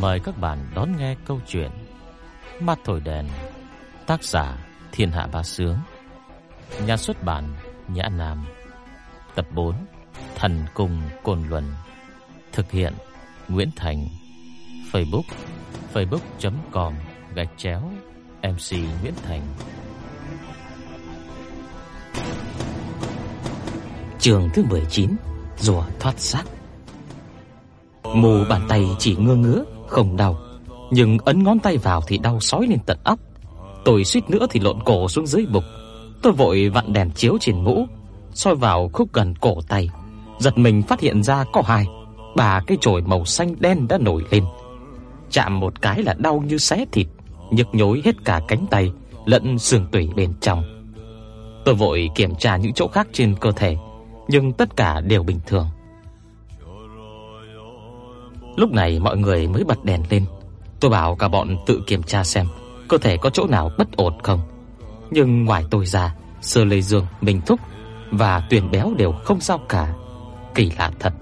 Mời các bạn đón nghe câu chuyện Mắt thổi đèn, Tác giả Thiên Hạ Bá Sướng, Nhà xuất bản Nhã Nam, Tập 4 Thần Cung Cồn Luân, Thực hiện Nguyễn Thành, Facebook facebook.com gạch chéo MC Nguyễn Thành. Trường thứ 19 Rùa thoát xác. Mù bàn tay chỉ ngơ ngứa không đau, Nhưng ấn ngón tay vào thì đau sói lên tận óc. Tôi suýt nữa thì lộn cổ xuống dưới bục. Tôi vội vặn đèn chiếu trên mũ, soi vào khúc gần cổ tay. Giật mình phát hiện ra có hai. Ba cái chổi màu xanh đen đã nổi lên. Chạm một cái là đau như xé thịt, Nhức nhối hết cả cánh tay, Lẫn xương tủy bên trong. Tôi vội kiểm tra những chỗ khác trên cơ thể, Nhưng tất cả đều bình thường. Lúc này mọi người mới bật đèn lên. Tôi bảo cả bọn tự kiểm tra xem Cơ thể có chỗ nào bất ổn không. Nhưng ngoài tôi ra Sơ Lê Dương, Minh Thúc Và Tuyền Béo đều không sao cả. Kỳ lạ thật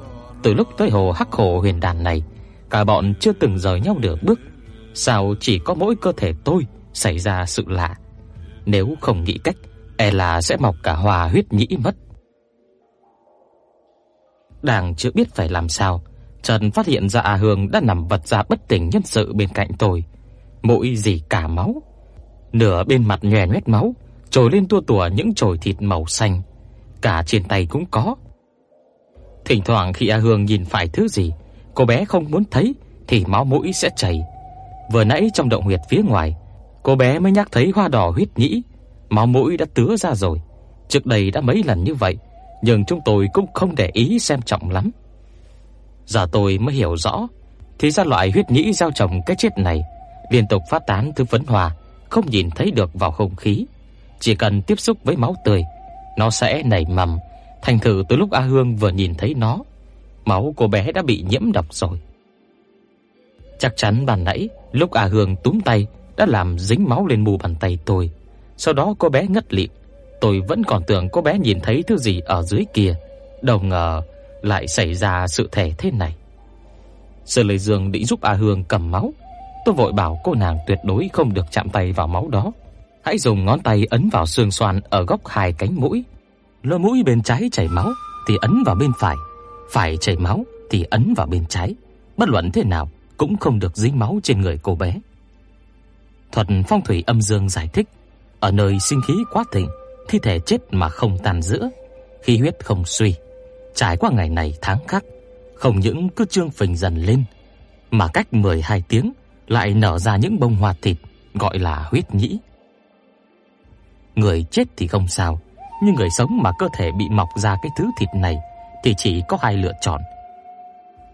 Từ lúc tới hồ Hắc Hồ huyền đàn này Cả bọn chưa từng rời nhau được bước. Sao chỉ có mỗi cơ thể tôi Xảy ra sự lạ? Nếu không nghĩ cách E là sẽ mọc cả hòa huyết nhĩ mất. Đang chưa biết phải làm sao Trần phát hiện ra A Hương đã nằm vật ra bất tỉnh nhân sự bên cạnh tôi. Mũi dì cả máu. Nửa bên mặt nhòe nhét máu, Trồi lên tua tủa những chồi thịt màu xanh. Cả trên tay cũng có. Thỉnh thoảng khi A Hương nhìn phải thứ gì, Cô bé không muốn thấy Thì máu mũi sẽ chảy. Vừa nãy trong động huyệt phía ngoài, Cô bé mới nhắc thấy hoa đỏ huyết nhĩ. Máu mũi đã tứa ra rồi. Trước đây đã mấy lần như vậy, Nhưng chúng tôi cũng không để ý xem trọng lắm. Giờ tôi mới hiểu rõ. Thì ra loại huyết nhĩ gieo trồng cái chết này, Liên tục phát tán thứ phấn hòa Không nhìn thấy được vào không khí. Chỉ cần tiếp xúc với máu tươi, Nó sẽ nảy mầm, Thành thử từ lúc A Hương vừa nhìn thấy nó, Máu cô bé đã bị nhiễm độc rồi. Chắc chắn bàn nãy, Lúc A Hương túm tay, Đã làm dính máu lên mu bàn tay tôi. Sau đó cô bé ngất lịm. Tôi vẫn còn tưởng cô bé nhìn thấy thứ gì ở dưới kia. Đâu ngờ lại xảy ra sự thể thế này. Sơ Lệ Dương định giúp A Hương cầm máu. Tôi vội bảo cô nàng tuyệt đối không được chạm tay vào máu đó. Hãy dùng ngón tay ấn vào xương xoan ở góc hai cánh mũi. Lỗ mũi bên trái chảy máu Thì ấn vào bên phải. Phải chảy máu thì ấn vào bên trái. Bất luận thế nào cũng không được dính máu trên người cô bé. Thuật phong thủy âm dương giải thích, ở nơi sinh khí quá thịnh, thi thể chết mà không tàn rữa, khí huyết không suy, trải qua ngày này tháng khác, không những cứ trương phình dần lên, mà cách 12 tiếng lại nở ra những bông hoa thịt gọi là huyết nhĩ. Người chết thì không sao, nhưng người sống mà cơ thể bị mọc ra cái thứ thịt này thì chỉ có hai lựa chọn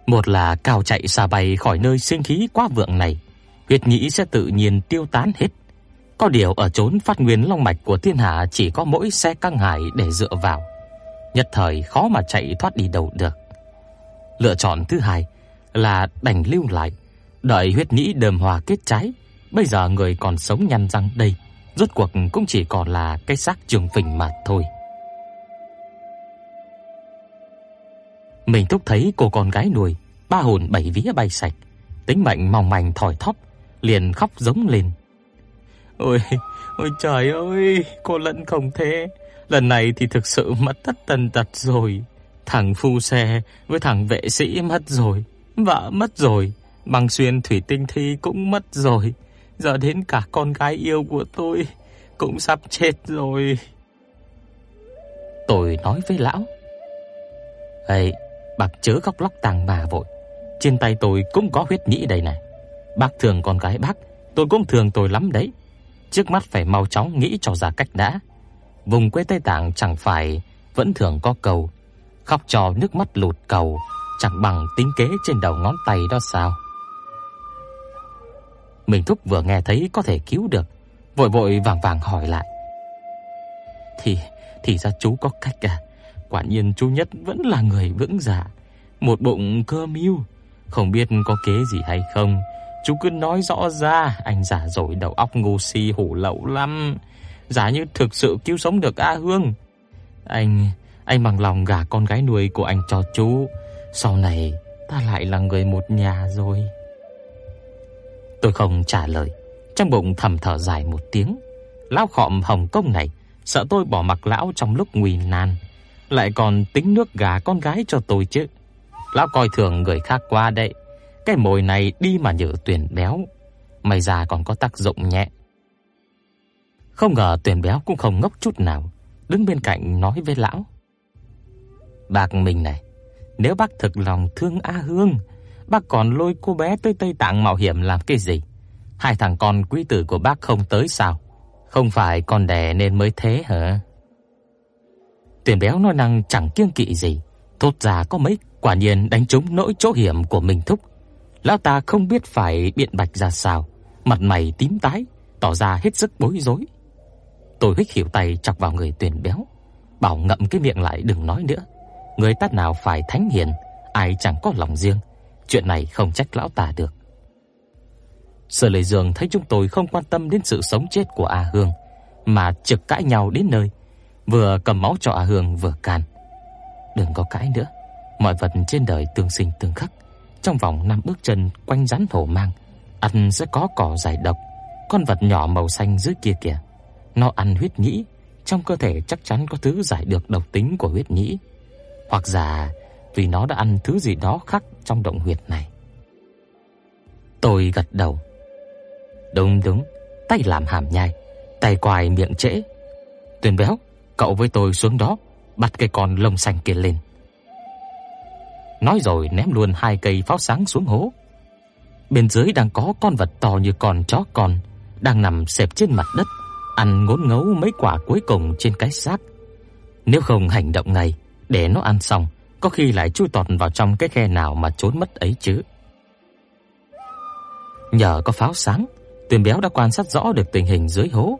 một là cao chạy xa bay khỏi nơi sinh khí quá vượng này, huyết nhĩ sẽ tự nhiên tiêu tán hết. Có điều ở chốn phát nguyên long mạch của thiên hạ chỉ có mỗi xe căng hải để dựa vào, nhất thời khó mà chạy thoát đi đâu được. Lựa chọn thứ hai là đành lưu lại, đợi huyết nhĩ đờm hòa kết trái. Bây giờ người còn sống nhăn răng đây, rốt cuộc cũng chỉ còn là cái xác trường phình mà thôi. Mình thúc thấy cô con gái nuôi, ba hồn bảy vía bay sạch, tính mệnh mong manh thỏi thóp, liền khóc giống lên. Ôi, ôi trời ơi, cô lẫn không thế. Lần này thì thực sự mất tất tần tật rồi. Thằng phu xe với thằng vệ sĩ mất rồi, vợ mất rồi, bằng xuyên thủy tinh thi cũng mất rồi. Giờ đến cả con gái yêu của tôi cũng sắp chết rồi. Tôi nói với lão. Ê, Bác chớ khóc lóc tàng bà vội. Trên tay tôi cũng có huyết nhĩ đây này. Bác thường con gái bác, tôi cũng thường tôi lắm đấy. Trước mắt phải mau chóng nghĩ cho ra cách đã. Vùng quê Tây Tạng chẳng phải vẫn thường có cầu khóc cho nước mắt lụt cầu, chẳng bằng tính kế trên đầu ngón tay đó sao? Mình thúc vừa nghe thấy có thể cứu được, vội vội vàng vàng hỏi lại. Thì thì ra chú có cách à? Quả nhiên chú Nhất vẫn là người vững dạ, một bụng cơ mưu, không biết có kế gì hay không. Chú cứ nói rõ ra, anh giả rồi đầu óc ngu si hủ lậu lắm. Giả như thực sự cứu sống được A Hương. Anh, anh bằng lòng gả con gái nuôi của anh cho chú. Sau này ta lại là người một nhà rồi. Tôi không trả lời, trong bụng thầm thở dài một tiếng. Lão khọm Hồng Công này sợ tôi bỏ mặc lão trong lúc nguy nan, lại còn tính nước gà con gái cho tôi chứ. Lão coi thường người khác quá đấy. Cái mồi này đi mà nhử tuyển béo, mày già còn có tác dụng nhẹ. Không ngờ tuyển béo cũng không ngốc chút nào, đứng bên cạnh nói với lão. Bác mình này, nếu bác thực lòng thương A Hương, bác còn lôi cô bé tới Tây Tạng mạo hiểm làm cái gì? Hai thằng con quý tử của bác không tới sao? Không phải con đẻ nên mới thế hả? Tuyển béo nói năng chẳng kiêng kỵ gì, thốt ra có mấy quả nhiên đánh trúng nỗi chỗ hiểm của mình thúc. Lão ta không biết phải biện bạch ra sao, mặt mày tím tái, tỏ ra hết sức bối rối. Tôi hích hiểu tay chọc vào người tuyển béo, bảo ngậm cái miệng lại đừng nói nữa. Người ta nào phải thánh hiền, ai chẳng có lòng riêng, chuyện này không trách lão ta được. Sở Lệ Dương thấy chúng tôi không quan tâm đến sự sống chết của A Hương, mà trực cãi nhau đến nơi, vừa cầm máu cho A Hương vừa can. Đừng có cãi nữa, mọi vật trên đời tương sinh tương khắc, trong vòng năm bước chân quanh rắn hổ mang, ăn sẽ có cỏ giải độc, con vật nhỏ màu xanh dưới kia kìa. Nó ăn huyết nhĩ, trong cơ thể chắc chắn có thứ giải được độc tính của huyết nhĩ. Hoặc giả vì nó đã ăn thứ gì đó khác trong động huyệt này. Tôi gật đầu. Đúng đúng, tay làm hàm nhai, tay quài miệng trễ. Tuyền béo, cậu với tôi xuống đó, bắt cái con lông xanh kia lên. Nói rồi ném luôn hai cây pháo sáng xuống hố. Bên dưới đang có con vật to như con chó con đang nằm xẹp trên mặt đất, ăn ngốn ngấu mấy quả cuối cùng trên cái xác. Nếu không hành động ngay để nó ăn xong, có khi lại chui tọt vào trong cái khe nào mà trốn mất ấy chứ. Nhờ có pháo sáng, Tuyền Béo đã quan sát rõ được tình hình dưới hố.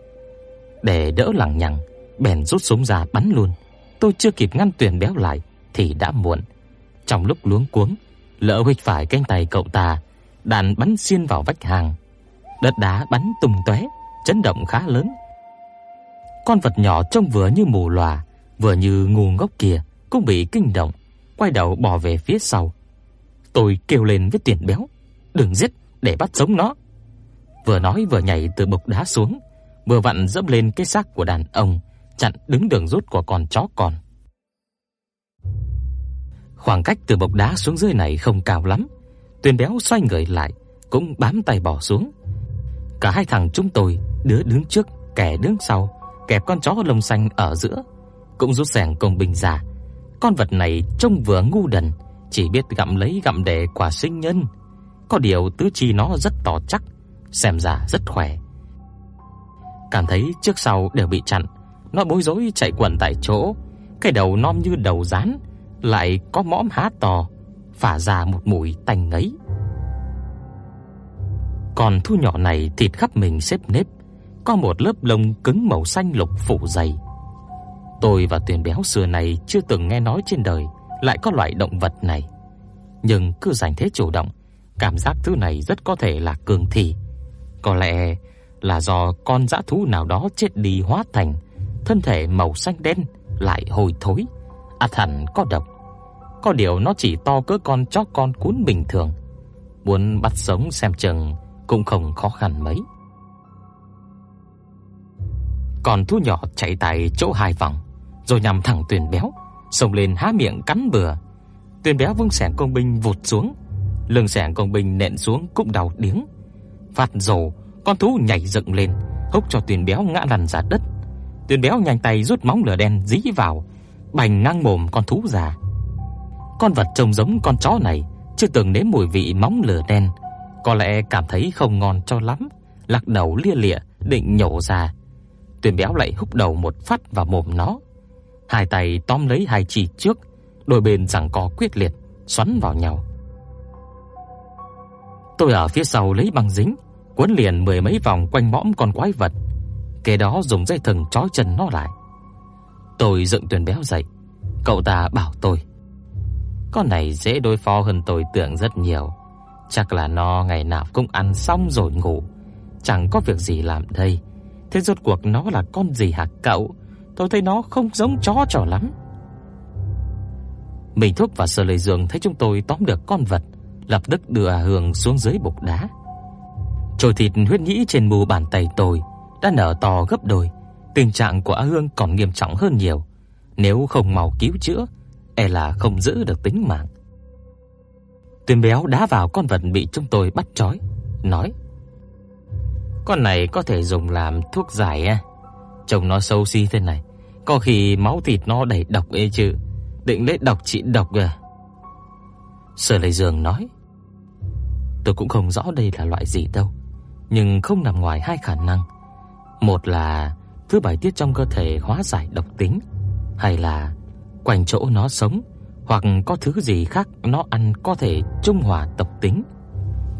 Để đỡ lằng nhằng, bèn rút súng ra bắn luôn. Tôi chưa kịp ngăn Tuyền Béo lại thì đã muộn. Trong lúc luống cuống, lỡ huých phải cánh tay cậu ta, đạn bắn xuyên vào vách hàng. Đất đá bắn tung tóe, chấn động khá lớn. Con vật nhỏ trông vừa như mù lòa, vừa như ngu ngốc kia cũng bị kinh động, quay đầu bỏ về phía sau. Tôi kêu lên với Tiền Béo, "Đừng giết, để bắt sống nó." Vừa nói vừa nhảy từ bục đá xuống, vừa vặn dẫm lên cái xác của đàn ông, chặn đứng đường rút của con chó con. Khoảng cách từ bục đá xuống dưới này không cao lắm, Tuyền Béo xoay người lại, cũng bám tay bỏ xuống. Cả hai thằng chúng tôi, đứa đứng trước, kẻ đứng sau, kẹp con chó lông xanh ở giữa, cũng rút xẻng công bình giả. Con vật này trông vừa ngu đần, chỉ biết gặm lấy gặm để quả sinh nhân. Có điều tứ chi nó rất to chắc, xem ra rất khỏe. Cảm thấy trước sau đều bị chặn, nó bối rối chạy quẩn tại chỗ, cái đầu non như đầu rán, lại có mõm há to, phả ra một mùi tanh ngấy. Còn thu nhỏ này thịt khắp mình xếp nếp, có một lớp lông cứng màu xanh lục phủ dày. Tôi và Tuyền Béo xưa này chưa từng nghe nói trên đời lại có loại động vật này, nhưng cứ giành thế chủ động, cảm giác thứ này rất có thể là cường thi. Có lẽ là do con dã thú nào đó chết đi hóa thành thân thể màu xanh đen lại hôi thối, ắt hẳn có độc. Có điều nó chỉ to cỡ con chó con cún bình thường, muốn bắt sống xem chừng cũng không khó khăn mấy. Còn thú nhỏ chạy tại chỗ hai vòng, rồi nhằm thẳng Tuyền Béo, xông lên há miệng cắn bừa. Tuyền Béo vung xẻng công binh vụt xuống, lưng xẻng công binh nện xuống cũng đau điếng. Phạt rồ, con thú nhảy dựng lên, húc cho Tuyền Béo ngã lăn ra đất. Tuyền Béo nhanh tay rút móng lửa đen dí vào, bành ngang mồm con thú già. Con vật trông giống con chó này chưa từng nếm mùi vị móng lửa đen, có lẽ cảm thấy không ngon cho lắm, lắc đầu lia lịa định nhổ ra. Tuyền Béo lại húc đầu một phát vào mồm nó. Hai tay tóm lấy hai chỉ trước, đôi bên giằng co quyết liệt, xoắn vào nhau. Tôi ở phía sau lấy băng dính, quấn liền mười mấy vòng quanh mõm con quái vật, kế đó dùng dây thừng trói chân nó lại. Tôi dựng Tuyền Béo dậy, cậu ta bảo tôi: "Con này dễ đối phó hơn tôi tưởng rất nhiều, chắc là nó ngày nào cũng ăn xong rồi ngủ, chẳng có việc gì làm đây." Thế rốt cuộc nó là con gì hả cậu? Tôi thấy nó không giống chó trò lắm. Mình Thúc và Sở Lệ Dương thấy chúng tôi tóm được con vật, lập tức đưa à Hương xuống dưới bục đá. Trồi thịt huyết nhĩ trên mu bàn tay tôi đã nở to gấp đôi, tình trạng của A Hương còn nghiêm trọng hơn nhiều, nếu không mau cứu chữa, e là không giữ được tính mạng. Tuyền béo đá vào con vật bị chúng tôi bắt trói, nói: "Con này có thể dùng làm thuốc giải á. Trông nó xấu xí thế này, có khi máu thịt nó đầy độc ấy chứ, định lấy độc trị độc à?" Sở Lệ Dương nói: "Tôi cũng không rõ đây là loại gì đâu, nhưng không nằm ngoài hai khả năng. Một là thứ bài tiết trong cơ thể hóa giải độc tính, hay là quanh chỗ nó sống hoặc có thứ gì khác nó ăn có thể trung hòa độc tính.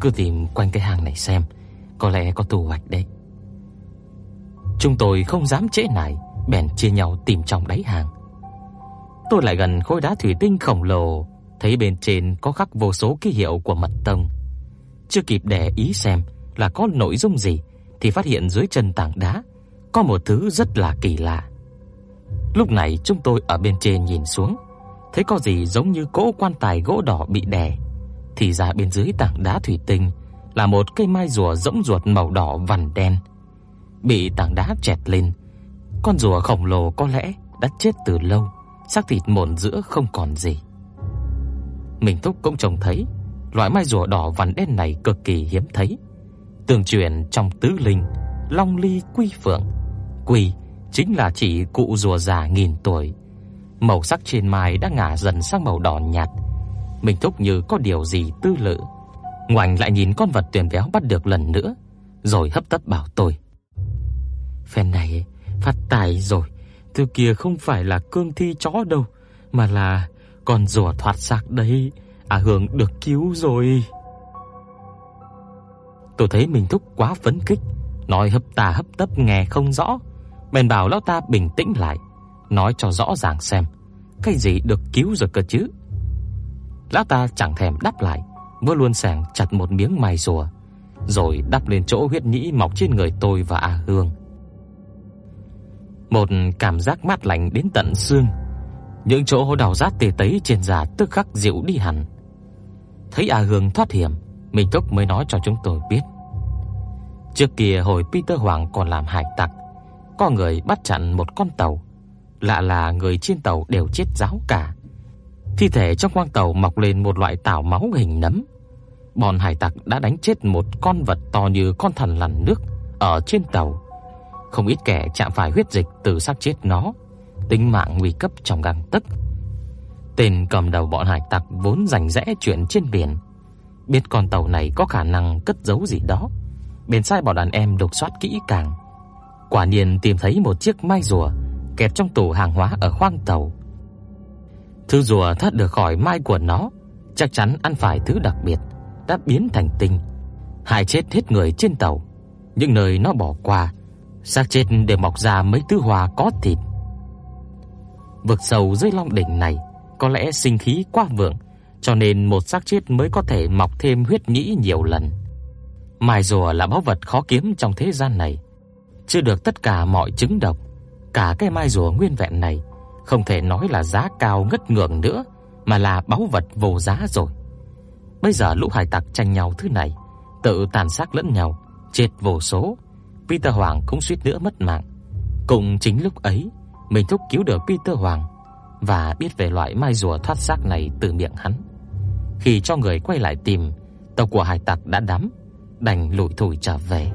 Cứ tìm quanh cái hang này xem, có lẽ có thu hoạch đấy. Chúng tôi không dám trễ nải, bèn chia nhau tìm trong đáy hang. Tôi lại gần khối đá thủy tinh khổng lồ, thấy bên trên có khắc vô số ký hiệu của mật tông. Chưa kịp để ý xem là có nội dung gì thì phát hiện dưới chân tảng đá có một thứ rất là kỳ lạ. Lúc này chúng tôi ở bên trên nhìn xuống, thấy có gì giống như cỗ quan tài gỗ đỏ bị đè, thì ra bên dưới tảng đá thủy tinh là một cây mai rùa rỗng ruột màu đỏ vằn đen, bị tảng đá chẹt lên. Con rùa khổng lồ có lẽ đã chết từ lâu, xác thịt mòn giữa không còn gì. Mình Thúc cũng trông thấy, loại mai rùa đỏ vằn đen này cực kỳ hiếm thấy. Tương truyền trong tứ linh, Long Ly Quy Phượng, Quy chính là chỉ cụ rùa già nghìn tuổi. Màu sắc trên mai đã ngả dần sang màu đỏ nhạt. Mình thúc như có điều gì tư lự. Ngoảnh lại nhìn con vật tuyển véo bắt được lần nữa, rồi hấp tấp bảo tôi. Phen này phát tài rồi, thứ kia không phải là cương thi chó đâu, mà là con rùa thoát xác đấy. À Hương được cứu rồi. Tôi thấy mình thúc quá phấn khích, nói hấp tà hấp tấp nghe không rõ, bèn bảo lão ta bình tĩnh lại, nói cho rõ ràng xem, cái gì được cứu rồi cơ chứ. Lão ta chẳng thèm đáp lại, vừa luôn sảng chặt một miếng mài rùa, rồi đắp lên chỗ huyết nhĩ mọc trên người tôi và A Hương. Một cảm giác mát lạnh đến tận xương, những chỗ đau rát tê tấy trên da tức khắc dịu đi hẳn. Thấy A Hương thoát hiểm, Minh cốc mới nói cho chúng tôi biết. Trước kia hồi Peter Hoàng còn làm hải tặc, có người bắt chặn một con tàu, lạ là người trên tàu đều chết ráo cả. Thi thể trong khoang tàu mọc lên một loại tảo máu hình nấm. Bọn hải tặc đã đánh chết một con vật to như con thần lằn nước ở trên tàu. Không ít kẻ chạm phải huyết dịch từ xác chết nó, tính mạng nguy cấp trong gang tấc. Tên cầm đầu bọn hải tặc vốn rành rẽ chuyện trên biển, biết con tàu này có khả năng cất giấu gì đó, bèn sai bọn đàn em lục soát kỹ càng. Quả nhiên tìm thấy một chiếc mai rùa kẹp trong tủ hàng hóa ở khoang tàu. Thứ rùa thoát được khỏi mai của nó, chắc chắn ăn phải thứ đặc biệt đã biến thành tinh, hại chết hết người trên tàu. Những nơi nó bỏ qua, xác chết đều mọc ra mấy thứ hoa có thịt. Vực sâu dưới long đỉnh này có lẽ sinh khí quá vượng, cho nên một xác chết mới có thể mọc thêm huyết nhĩ nhiều lần. Mai rùa là báu vật khó kiếm trong thế gian này, chưa được tất cả mọi chứng độc. Cả cái mai rùa nguyên vẹn này không thể nói là giá cao ngất ngưỡng nữa, mà là báu vật vô giá rồi. Bây giờ lũ hải tặc tranh nhau thứ này, tự tàn sát lẫn nhau, chết vô số. Peter Hoàng cũng suýt nữa mất mạng. Cùng chính lúc ấy, mình thúc cứu được Peter Hoàng và biết về loại mai rùa thoát xác này từ miệng hắn. Khi cho người quay lại tìm, tàu của hải tặc đã đắm, đành lủi thủi trở về.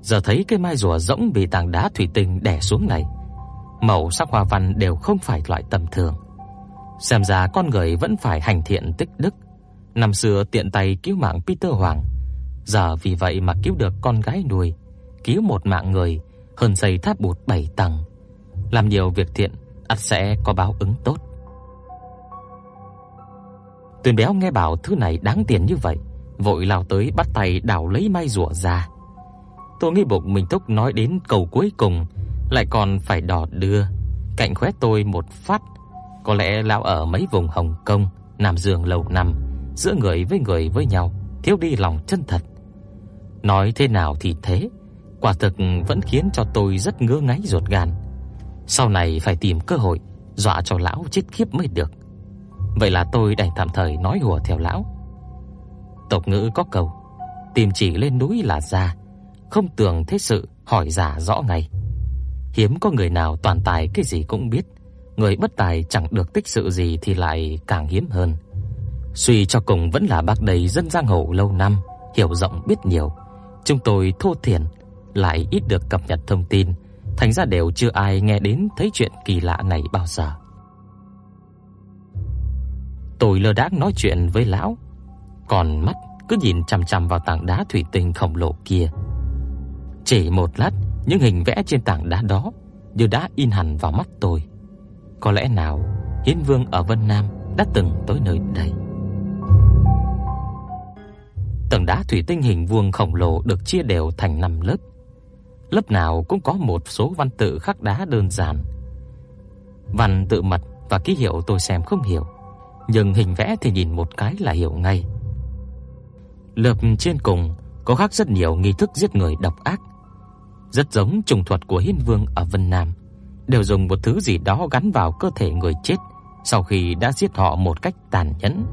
Giờ thấy cái mai rùa rỗng bị tảng đá thủy tinh đè xuống này, màu sắc hoa văn đều không phải loại tầm thường. Xem ra con người vẫn phải hành thiện tích đức. Năm xưa tiện tay cứu mạng Peter Hoàng, giờ vì vậy mà cứu được con gái nuôi, cứu một mạng người hơn xây tháp bụt 7 tầng. Làm nhiều việc thiện, ắt sẽ có báo ứng tốt. Tuyền béo nghe bảo thứ này đáng tiền như vậy, vội lao tới bắt tay đào lấy mai rùa ra. Tôi nghĩ bụng mình thúc nói đến câu cuối cùng lại còn phải đỏ đưa, cạnh khóe tôi một phát. Có lẽ lão ở mấy vùng Hồng Kông, nằm giường lâu năm, giữa người với người với nhau, thiếu đi lòng chân thật. Nói thế nào thì thế, quả thực vẫn khiến cho tôi rất ngứa ngáy ruột gan. Sau này phải tìm cơ hội dọa cho lão chết khiếp mới được. Vậy là tôi đành tạm thời nói hùa theo lão. Tộc ngữ có câu, tìm chỉ lên núi là ra, không tưởng thế sự hỏi giả rõ ngay. Hiếm có người nào toàn tài cái gì cũng biết, người bất tài chẳng được tích sự gì thì lại càng hiếm hơn. Suy cho cùng vẫn là bác đầy dân giang hồ lâu năm, hiểu rộng biết nhiều. Chúng tôi thô thiển lại ít được cập nhật thông tin, thành ra đều chưa ai nghe đến thấy chuyện kỳ lạ này bao giờ. Tôi lơ đãng nói chuyện với lão, còn mắt cứ nhìn chằm chằm vào tảng đá thủy tinh khổng lồ kia. Chỉ một lát, những hình vẽ trên tảng đá đó như đã in hẳn vào mắt tôi. Có lẽ nào Hiến Vương ở Vân Nam đã từng tới nơi đây. Tầng đá thủy tinh hình vuông khổng lồ được chia đều thành 5 lớp. Lớp nào cũng có một số văn tự khắc đá đơn giản. Văn tự mật và ký hiệu tôi xem không hiểu, nhưng hình vẽ thì nhìn một cái là hiểu ngay. Lớp trên cùng có khắc rất nhiều nghi thức giết người độc ác, rất giống trùng thuật của Hiên Vương ở Vân Nam, đều dùng một thứ gì đó gắn vào cơ thể người chết sau khi đã giết họ một cách tàn nhẫn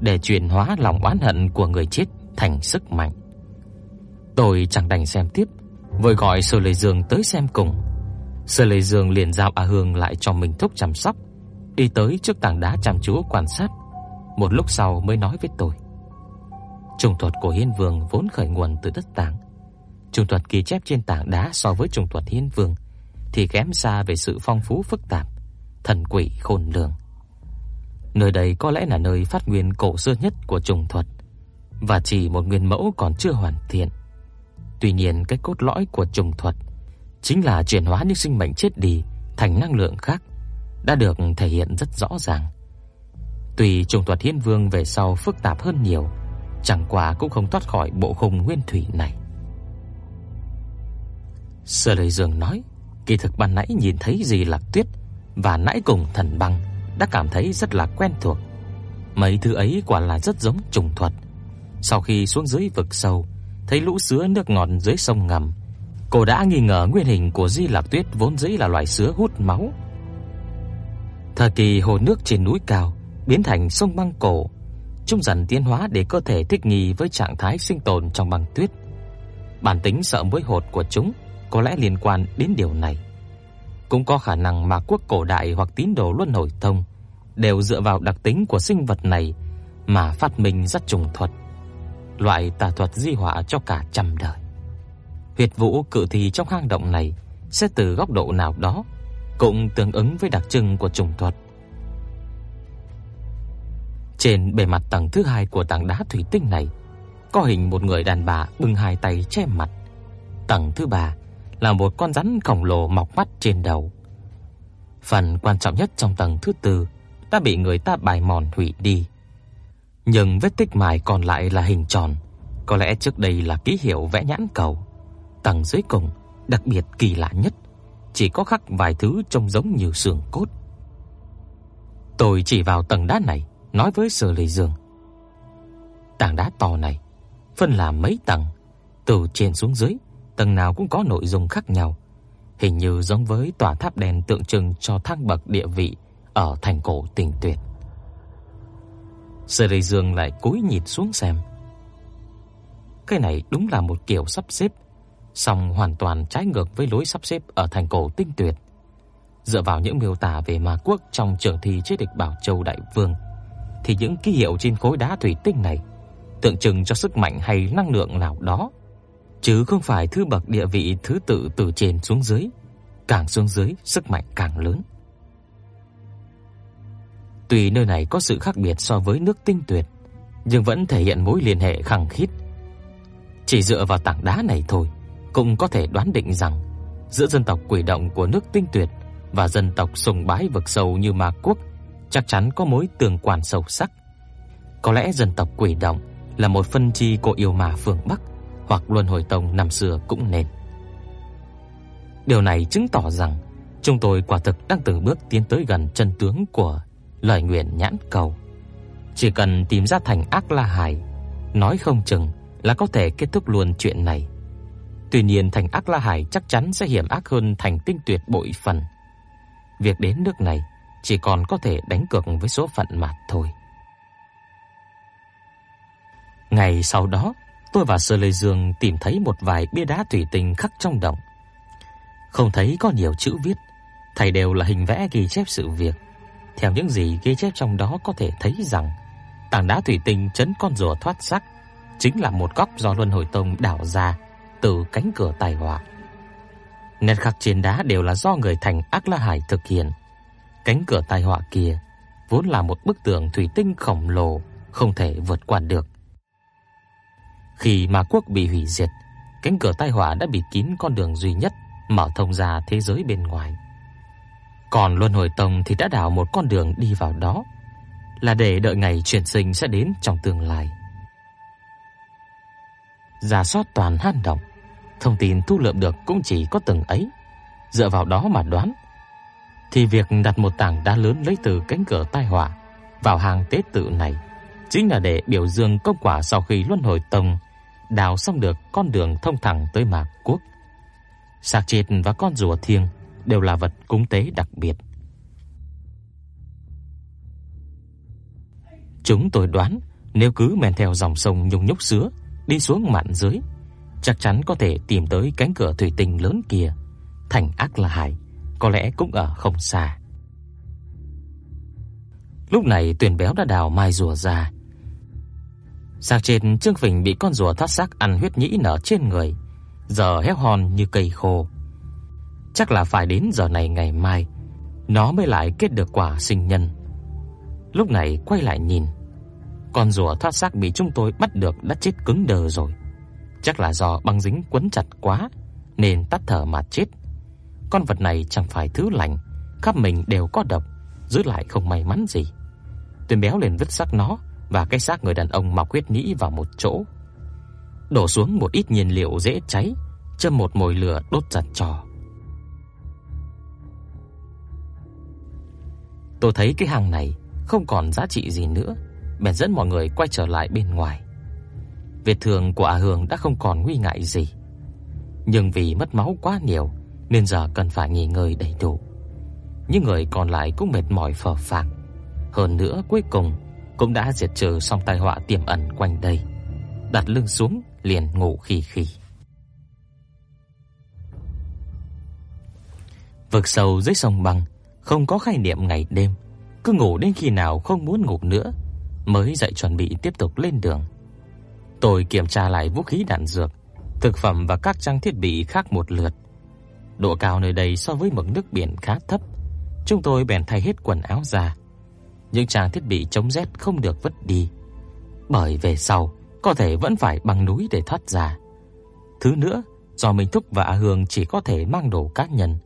để chuyển hóa lòng oán hận của người chết thành sức mạnh. Tôi chẳng đành xem tiếp, vội gọi Sở Lệ Dương tới xem cùng. Sở Lệ Dương liền giao A Hương lại cho mình thúc chăm sóc, đi tới trước tảng đá chăm chú quan sát. Một lúc sau mới nói với tôi. Trùng thuật của Hiên Vương vốn khởi nguồn từ đất tảng. Trùng thuật ghi chép trên tảng đá so với trùng thuật Hiên Vương thì kém xa về sự phong phú phức tạp, thần quỷ khôn lường. Nơi đây có lẽ là nơi phát nguyên cổ xưa nhất của trùng thuật và chỉ một nguyên mẫu còn chưa hoàn thiện. Tuy nhiên, cái cốt lõi của trùng thuật chính là chuyển hóa những sinh mệnh chết đi thành năng lượng khác đã được thể hiện rất rõ ràng. Tuy trùng thuật Hiên Vương về sau phức tạp hơn nhiều, chẳng qua cũng không thoát khỏi bộ khung nguyên thủy này. Sở Lệ Dương nói, kỳ thực ban nãy nhìn thấy gì Lạc Tuyết và nãy cùng thần băng đã cảm thấy rất là quen thuộc. Mấy thứ ấy quả là rất giống trùng thuật. Sau khi xuống dưới vực sâu, thấy lũ sứa nước ngọt dưới sông ngầm, cô đã nghi ngờ nguyên hình của Di Lạc Tuyết vốn dĩ là loài sứa hút máu. Thời kỳ hồ nước trên núi cao biến thành sông băng cổ, chúng dần tiến hóa để cơ thể thích nghi với trạng thái sinh tồn trong băng tuyết. Bản tính sợ muối hột của chúng có lẽ liên quan đến điều này. Cũng có khả năng mà quốc cổ đại hoặc tín đồ luân hồi thông đều dựa vào đặc tính của sinh vật này mà phát minh rất trùng thuật. Loại tà thuật di họa cho cả trăm đời. Huyệt vũ cự thì trong hang động này sẽ từ góc độ nào đó cũng tương ứng với đặc trưng của trùng thuật. Trên bề mặt tầng thứ hai của tảng đá thủy tinh này, có hình một người đàn bà bưng hai tay che mặt. Tầng thứ ba là một con rắn khổng lồ mọc mắt trên đầu. Phần quan trọng nhất trong tầng thứ tư đã bị người ta bài mòn hủy đi. Nhưng vết tích mài còn lại là hình tròn, có lẽ trước đây là ký hiệu vẽ nhãn cầu. Tầng dưới cùng đặc biệt kỳ lạ nhất, chỉ có khắc vài thứ trông giống như xương cốt. Tôi chỉ vào tầng đá này, nói với Sở Lệ Dương. Tảng đá to này phân làm mấy tầng, từ trên xuống dưới tầng nào cũng có nội dung khác nhau, hình như giống với tòa tháp đèn tượng trưng cho thang bậc địa vị ở thành cổ Tình Tuyệt. Sở Lệ Dương lại cúi nhìn xuống xem. Cái này đúng là một kiểu sắp xếp, song hoàn toàn trái ngược với lối sắp xếp ở thành cổ Tinh Tuyệt. Dựa vào những miêu tả về ma quốc trong trường thi chế địch Bảo Châu Đại Vương, thì những ký hiệu trên khối đá thủy tinh này tượng trưng cho sức mạnh hay năng lượng nào đó chứ không phải thứ bậc địa vị thứ tự từ trên xuống dưới, càng xuống dưới sức mạnh càng lớn. Tuy nơi này có sự khác biệt so với nước tinh tuyệt, nhưng vẫn thể hiện mối liên hệ khăng khít. Chỉ dựa vào tảng đá này thôi, cũng có thể đoán định rằng giữa dân tộc quỷ động của nước tinh tuyệt và dân tộc sùng bái vực sâu như Ma quốc chắc chắn có mối tương quan sâu sắc. Có lẽ dân tộc quỷ động là một phân chi của yêu ma phương Bắc hoặc Luân Hồi Tông năm xưa cũng nên. Điều này chứng tỏ rằng chúng tôi quả thực đang từng bước tiến tới gần chân tướng của lời nguyện nhãn cầu. Chỉ cần tìm ra thành ác La Hải, nói không chừng là có thể kết thúc luôn chuyện này. Tuy nhiên thành ác La Hải chắc chắn sẽ hiểm ác hơn thành tinh tuyệt bội phần. Việc đến nước này chỉ còn có thể đánh cược với số phận mà thôi. Ngày sau đó, tôi và Sơ Lê Dương tìm thấy một vài bia đá thủy tinh khắc trong động. Không thấy có nhiều chữ viết, thầy đều là hình vẽ ghi chép sự việc. Theo những gì ghi chép trong đó có thể thấy rằng tảng đá thủy tinh chấn con rùa thoát xác chính là một góc do Luân Hồi Tông đào ra từ cánh cửa tài họa. Nét khắc trên đá đều là do người thành Ác La Hải thực hiện. Cánh cửa tai họa kia vốn là một bức tường thủy tinh khổng lồ không thể vượt qua được. Khi mà quốc bị hủy diệt, cánh cửa tai họa đã bị kín con đường duy nhất mở thông ra thế giới bên ngoài. Còn Luân Hồi Tông thì đã đào một con đường đi vào đó, là để đợi ngày chuyển sinh sẽ đến trong tương lai. Giả soát toàn hang động, thông tin thu lượm được cũng chỉ có từng ấy. Dựa vào đó mà đoán, thì việc đặt một tảng đá lớn lấy từ cánh cửa tai họa vào hàng tế tự này chính là để biểu dương công quả sau khi Luân Hồi Tông đào xong được con đường thông thẳng tới Mạc Quốc. sạc chết và con rùa thiêng đều là vật cúng tế đặc biệt. Chúng tôi đoán nếu cứ men theo dòng sông nhung nhúc sứa đi xuống mạn dưới, chắc chắn có thể tìm tới cánh cửa thủy tinh lớn kia. Thành Ác La Hải có lẽ cũng ở không xa. Lúc này Tuyền Béo đã đào mai rùa ra. Xác trên Trương Phình bị con rùa thoát xác ăn huyết nhĩ nở trên người, giờ héo hon như cây khô. Chắc là phải đến giờ này ngày mai nó mới lại kết được quả sinh nhân. Lúc này quay lại nhìn, con rùa thoát xác bị chúng tôi bắt được đã chết cứng đờ rồi. Chắc là do băng dính quấn chặt quá nên tắt thở mà chết. Con vật này chẳng phải thứ lành, khắp mình đều có độc, giữ lại không may mắn gì. Tuyền béo liền vứt xác nó và cái xác người đàn ông mọc huyết nhĩ vào một chỗ. Đổ xuống một ít nhiên liệu dễ cháy, châm một mồi lửa đốt giật trò. Tôi thấy cái hang này không còn giá trị gì nữa, bèn dẫn mọi người quay trở lại bên ngoài. Vết thương của A Hương đã không còn nguy ngại gì, nhưng vì mất máu quá nhiều nên giờ cần phải nghỉ ngơi đầy đủ. Những người còn lại cũng mệt mỏi phờ phạc. Hơn nữa cuối cùng cũng đã diệt trừ xong tai họa tiềm ẩn quanh đây. Đặt lưng xuống liền ngủ khì khì. Vực sâu dưới sông băng không có khái niệm ngày đêm, cứ ngủ đến khi nào không muốn ngủ nữa mới dậy chuẩn bị tiếp tục lên đường. Tôi kiểm tra lại vũ khí đạn dược, thực phẩm và các trang thiết bị khác một lượt. Độ cao nơi đây so với mực nước biển khá thấp, chúng tôi bèn thay hết quần áo ra. Những trang thiết bị chống rét không được vứt đi, bởi về sau có thể vẫn phải băng núi để thoát ra. Thứ nữa, do Minh Thúc và A Hương chỉ có thể mang đồ cá nhân.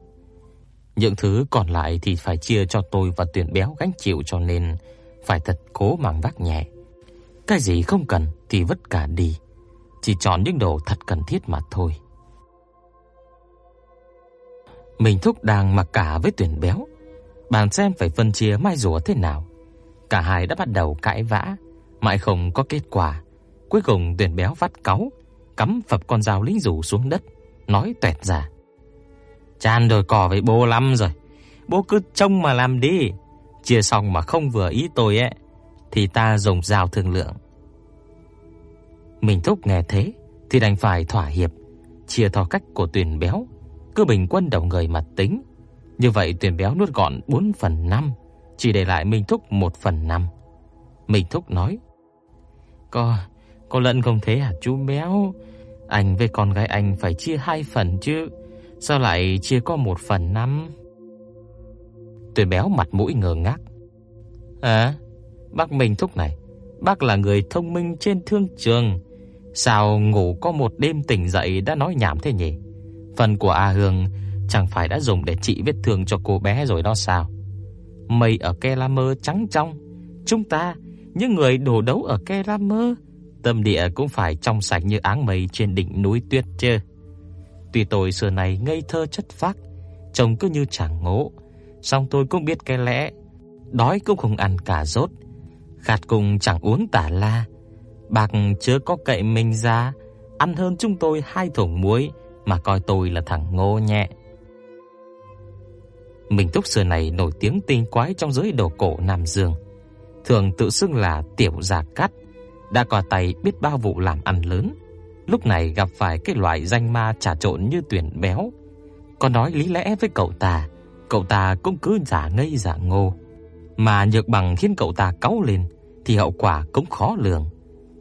Những thứ còn lại thì phải chia cho tôi và Tuyển Béo gánh chịu cho nên phải thật cố mang vác nhẹ. Cái gì không cần thì vứt cả đi, chỉ chọn những đồ thật cần thiết mà thôi. Mình thúc đang mặc cả với tuyển béo, bàn xem phải phân chia mai rùa thế nào. Cả hai đã bắt đầu cãi vã, mãi không có kết quả. Cuối cùng tuyển béo vắt cáu, cắm phập con dao lính rủ xuống đất, nói toẹt ra. Chan đồi cỏ với bố lắm rồi, bố cứ trông mà làm đi. Chia xong mà không vừa ý tôi ấy, thì ta dùng dao thương lượng. Mình thúc nghe thế thì đành phải thỏa hiệp, chia theo cách của tuyển béo cứ bình quân đầu người mà tính. Như vậy tuyển béo nuốt gọn 4 phần 5, chỉ để lại Minh Thúc 1 phần 5. Minh Thúc nói: "Có có lẫn không thế à chú béo? Anh với con gái anh phải chia 2 phần chứ, sao lại chia có 1 phần 5?" Tuyển béo mặt mũi ngơ ngác. "À, bác Minh Thúc này, bác là người thông minh trên thương trường, sao ngủ có một đêm tỉnh dậy đã nói nhảm thế nhỉ?" Phần của A Hương chẳng phải đã dùng để trị vết thương cho cô bé rồi đó sao? Mây ở Kelamer trắng trong, chúng ta, những người đổ đấu ở Kelamer, tâm địa cũng phải trong sạch như áng mây trên đỉnh núi tuyết chứ. Tuy tôi xưa này ngây thơ chất phác, trông cứ như chẳng ngố, song tôi cũng biết cái lẽ, đói cũng không ăn cả rốt, khát cùng chẳng uống tả la. Bạc chưa có cậy mình ra, ăn hơn chúng tôi hai thùng muối mà coi tôi là thằng ngô nhẹ. Mình Túc xưa này nổi tiếng tinh quái trong giới đồ cổ Nam Dương, thường tự xưng là tiểu giả cát, đã có tay biết bao vụ làm ăn lớn, lúc này gặp phải cái loại danh ma trà trộn như tuyển béo, có nói lý lẽ với cậu ta, cậu ta cũng cứ giả ngây giả ngô, mà nhược bằng khiến cậu ta cáu lên thì hậu quả cũng khó lường.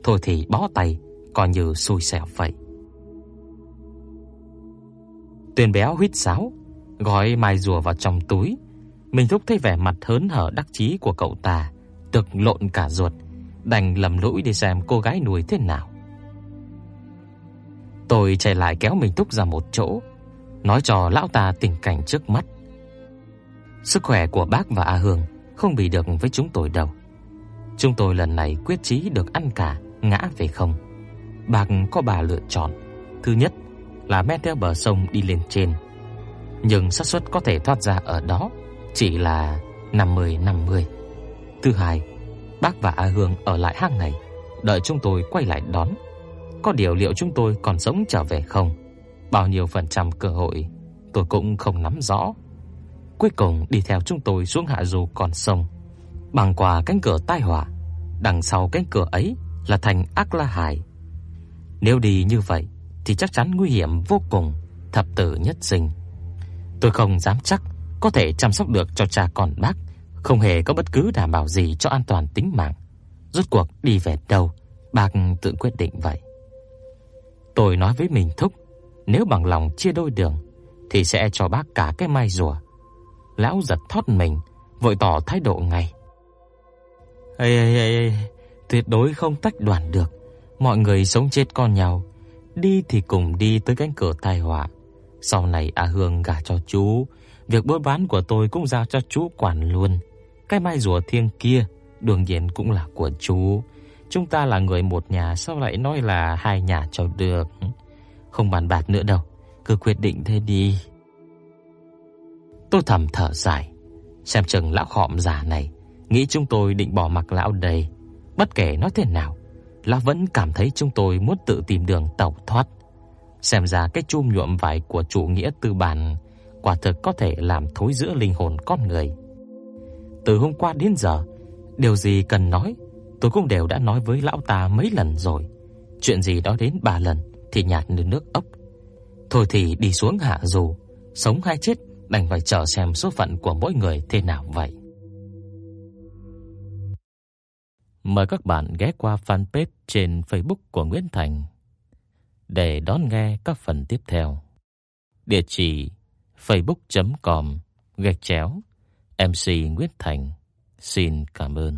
Thôi thì bó tay, coi như xui xẻo vậy. Tuyển béo huýt sáo, gói mai rùa vào trong túi. Mình thúc thấy vẻ mặt hớn hở đắc chí của cậu ta, tức lộn cả ruột, đành lầm lũi đi xem cô gái nuôi thế nào. Tôi chạy lại kéo mình thúc ra một chỗ, nói cho lão ta tình cảnh trước mắt. Sức khỏe của bác và A Hương không bị được với chúng tôi đâu. Chúng tôi lần này quyết chí được ăn cả, ngã về không. Bác có bà lựa chọn. Thứ nhất là men theo bờ sông đi lên trên. Nhưng xác suất có thể thoát ra ở đó chỉ là 50-50. Thứ hai, bác và A Hương ở lại hang này, đợi chúng tôi quay lại đón. Có điều liệu chúng tôi còn sống trở về không? Bao nhiêu phần trăm cơ hội tôi cũng không nắm rõ. Cuối cùng đi theo chúng tôi xuống hạ du con sông, bằng qua cánh cửa tai họa, đằng sau cánh cửa ấy là thành Ác La Hải. Nếu đi như vậy thì chắc chắn nguy hiểm vô cùng, thập tử nhất sinh. Tôi không dám chắc có thể chăm sóc được cho cha con bác, không hề có bất cứ đảm bảo gì cho an toàn tính mạng. Rốt cuộc đi về đâu, bác tự quyết định vậy. Tôi nói với mình thúc, nếu bằng lòng chia đôi đường thì sẽ cho bác cả cái mai rùa. Lão giật thoát mình, vội tỏ thái độ ngay. Ê ê ê, tuyệt đối không tách đoàn được. Mọi người sống chết con nhau, đi thì cùng đi tới cánh cửa tai họa. Sau này A Hương gả cho chú, việc buôn bán của tôi cũng giao cho chú quản luôn. Cái mai rùa thiêng kia đương nhiên cũng là của chú. Chúng ta là người một nhà sao lại nói là hai nhà cho được. Không bàn bạc nữa đâu, cứ quyết định thế đi. Tôi thầm thở dài, xem chừng lão khọm già này nghĩ chúng tôi định bỏ mặc lão đây. Bất kể nói thế nào, lão vẫn cảm thấy chúng tôi muốn tự tìm đường tẩu thoát. Xem ra cái chum nhuộm vải của chủ nghĩa tư bản quả thực có thể làm thối rữa linh hồn con người. Từ hôm qua đến giờ, điều gì cần nói, tôi cũng đều đã nói với lão ta mấy lần rồi. Chuyện gì đó đến ba lần thì nhạt như nước ốc. Thôi thì đi xuống hạ dù, sống hay chết đành phải chờ xem số phận của mỗi người thế nào vậy. Mời các bạn ghé qua fanpage trên Facebook của Nguyễn Thành để đón nghe các phần tiếp theo. Địa chỉ facebook.com gạch chéo MC Nguyễn Thành. Xin cảm ơn.